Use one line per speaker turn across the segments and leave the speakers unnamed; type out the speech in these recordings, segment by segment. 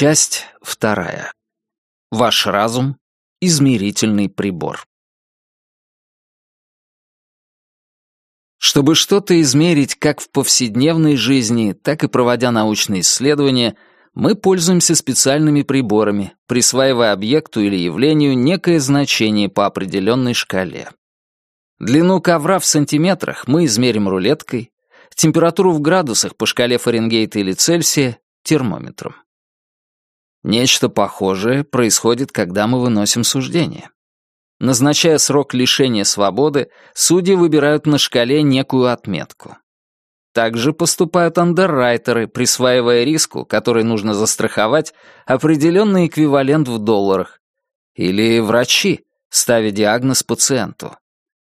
Часть вторая. Ваш разум — измерительный прибор. Чтобы что-то измерить как в повседневной жизни, так и проводя научные исследования, мы пользуемся специальными приборами, присваивая объекту или явлению некое значение по определенной шкале. Длину ковра в сантиметрах мы измерим рулеткой, температуру в градусах по шкале Фаренгейта или Цельсия — термометром. Нечто похожее происходит, когда мы выносим суждение. Назначая срок лишения свободы, судьи выбирают на шкале некую отметку. Также поступают андеррайтеры, присваивая риску, который нужно застраховать, определенный эквивалент в долларах. Или врачи, ставя диагноз пациенту.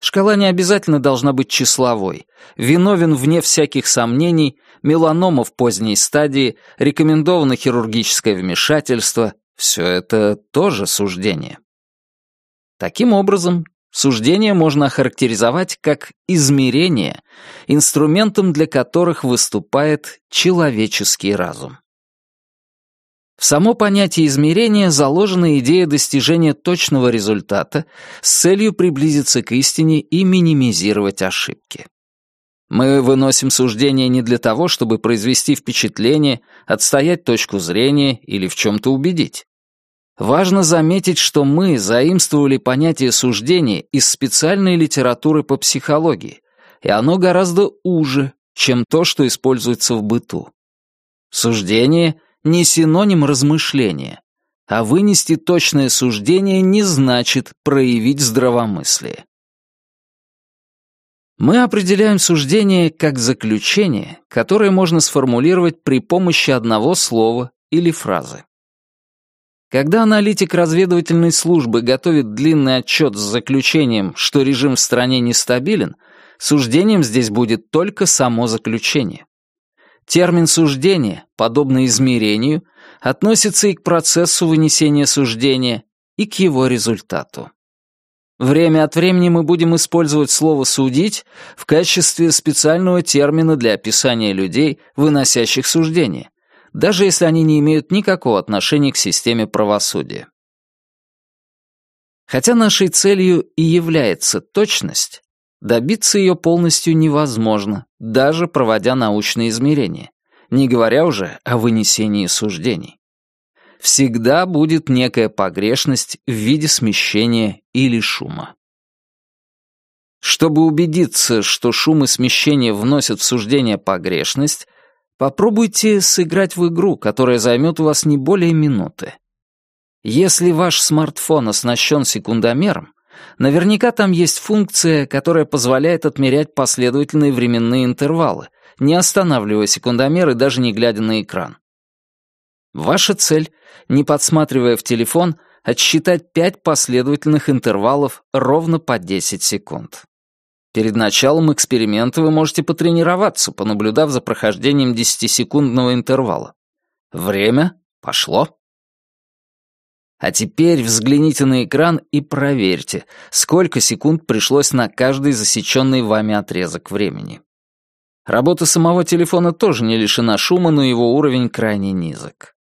Шкала не обязательно должна быть числовой. Виновен вне всяких сомнений, меланома в поздней стадии, рекомендовано хирургическое вмешательство — все это тоже суждение. Таким образом, суждение можно охарактеризовать как измерение, инструментом для которых выступает человеческий разум. В само понятие измерения заложена идея достижения точного результата с целью приблизиться к истине и минимизировать ошибки. Мы выносим суждение не для того, чтобы произвести впечатление, отстоять точку зрения или в чем-то убедить. Важно заметить, что мы заимствовали понятие суждения из специальной литературы по психологии, и оно гораздо уже, чем то, что используется в быту. Суждение — не синоним размышления, а вынести точное суждение не значит проявить здравомыслие. Мы определяем суждение как заключение, которое можно сформулировать при помощи одного слова или фразы. Когда аналитик разведывательной службы готовит длинный отчет с заключением, что режим в стране нестабилен, суждением здесь будет только само заключение. Термин «суждение», подобно измерению, относится и к процессу вынесения суждения, и к его результату. Время от времени мы будем использовать слово «судить» в качестве специального термина для описания людей, выносящих суждения, даже если они не имеют никакого отношения к системе правосудия. Хотя нашей целью и является точность, добиться ее полностью невозможно, даже проводя научные измерения, не говоря уже о вынесении суждений. Всегда будет некая погрешность в виде смещения или шума. Чтобы убедиться, что шум и смещение вносят в суждение погрешность, Попробуйте сыграть в игру, которая займет у вас не более минуты. Если ваш смартфон оснащен секундомером, наверняка там есть функция, которая позволяет отмерять последовательные временные интервалы, не останавливая секундомер и даже не глядя на экран. Ваша цель, не подсматривая в телефон, отсчитать пять последовательных интервалов ровно по 10 секунд. Перед началом эксперимента вы можете потренироваться, понаблюдав за прохождением 10-секундного интервала. Время пошло. А теперь взгляните на экран и проверьте, сколько секунд пришлось на каждый засеченный вами отрезок времени. Работа самого телефона тоже не лишена шума, но его уровень крайне низок.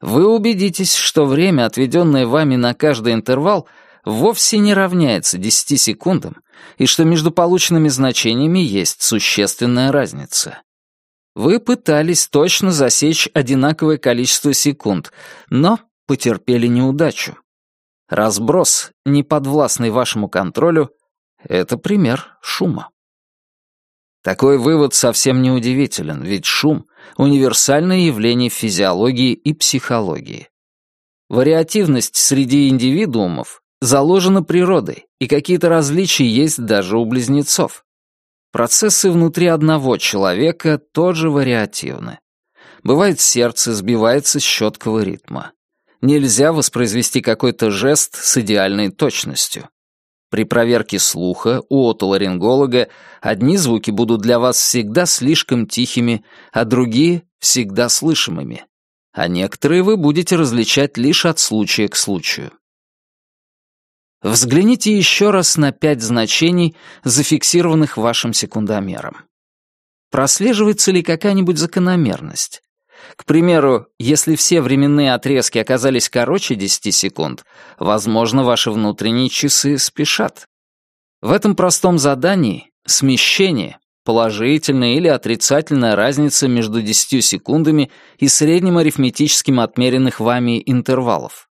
Вы убедитесь, что время, отведенное вами на каждый интервал, вовсе не равняется 10 секундам, и что между полученными значениями есть существенная разница. Вы пытались точно засечь одинаковое количество секунд, но потерпели неудачу. Разброс, не подвластный вашему контролю, это пример шума. Такой вывод совсем не удивителен, ведь шум — универсальное явление физиологии и психологии. Вариативность среди индивидуумов заложено природой, и какие-то различия есть даже у близнецов. Процессы внутри одного человека тоже вариативны. Бывает, сердце сбивается с четкого ритма. Нельзя воспроизвести какой-то жест с идеальной точностью. При проверке слуха у отоларинголога одни звуки будут для вас всегда слишком тихими, а другие — всегда слышимыми. А некоторые вы будете различать лишь от случая к случаю. Взгляните еще раз на пять значений, зафиксированных вашим секундомером. Прослеживается ли какая-нибудь закономерность? К примеру, если все временные отрезки оказались короче 10 секунд, возможно, ваши внутренние часы спешат. В этом простом задании смещение, положительная или отрицательная разница между 10 секундами и средним арифметическим отмеренных вами интервалов.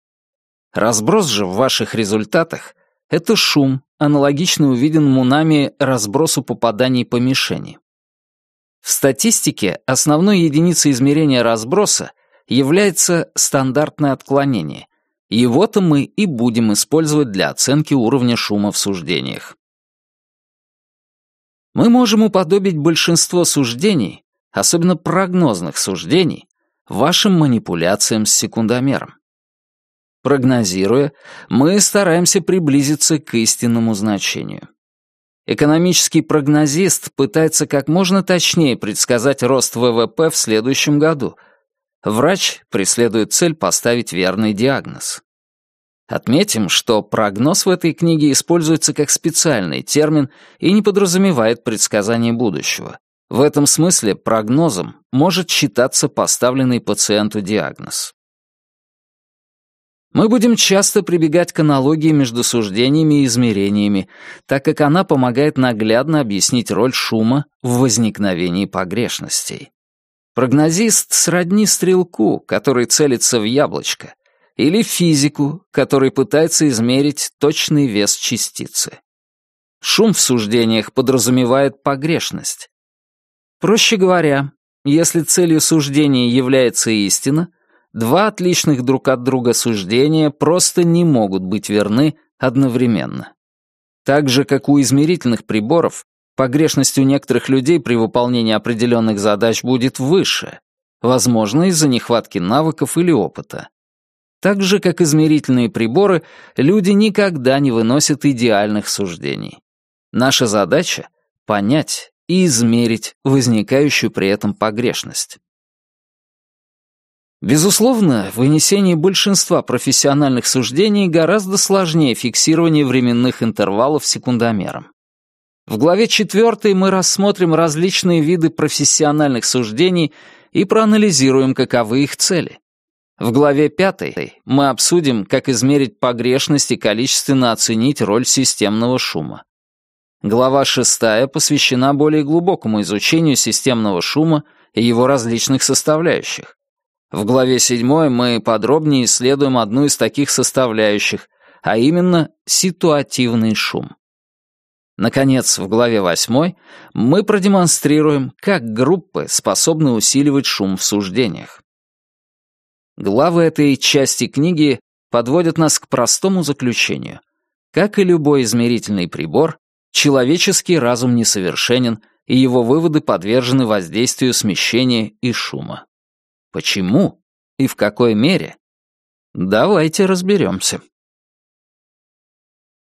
Разброс же в ваших результатах — это шум, аналогично увиденному нами разбросу попаданий по мишени. В статистике основной единицей измерения разброса является стандартное отклонение. Его-то мы и будем использовать для оценки уровня шума в суждениях. Мы можем уподобить большинство суждений, особенно прогнозных суждений, вашим манипуляциям с секундомером. Прогнозируя, мы стараемся приблизиться к истинному значению. Экономический прогнозист пытается как можно точнее предсказать рост ВВП в следующем году. Врач преследует цель поставить верный диагноз. Отметим, что прогноз в этой книге используется как специальный термин и не подразумевает предсказание будущего. В этом смысле прогнозом может считаться поставленный пациенту диагноз. Мы будем часто прибегать к аналогии между суждениями и измерениями, так как она помогает наглядно объяснить роль шума в возникновении погрешностей. Прогнозист сродни стрелку, который целится в яблочко, или физику, который пытается измерить точный вес частицы. Шум в суждениях подразумевает погрешность. Проще говоря, если целью суждения является истина — Два отличных друг от друга суждения просто не могут быть верны одновременно. Так же, как у измерительных приборов, погрешность у некоторых людей при выполнении определенных задач будет выше, возможно, из-за нехватки навыков или опыта. Так же, как измерительные приборы, люди никогда не выносят идеальных суждений. Наша задача — понять и измерить возникающую при этом погрешность. Безусловно, вынесение большинства профессиональных суждений гораздо сложнее фиксирования временных интервалов секундомером. В главе 4 мы рассмотрим различные виды профессиональных суждений и проанализируем, каковы их цели. В главе 5 мы обсудим, как измерить погрешность и количественно оценить роль системного шума. Глава 6 посвящена более глубокому изучению системного шума и его различных составляющих. В главе 7 мы подробнее исследуем одну из таких составляющих, а именно ситуативный шум. Наконец, в главе 8 мы продемонстрируем, как группы способны усиливать шум в суждениях. Главы этой части книги подводят нас к простому заключению. Как и любой измерительный прибор, человеческий разум несовершенен, и его выводы подвержены воздействию смещения и шума. Почему и в какой мере? Давайте разберемся.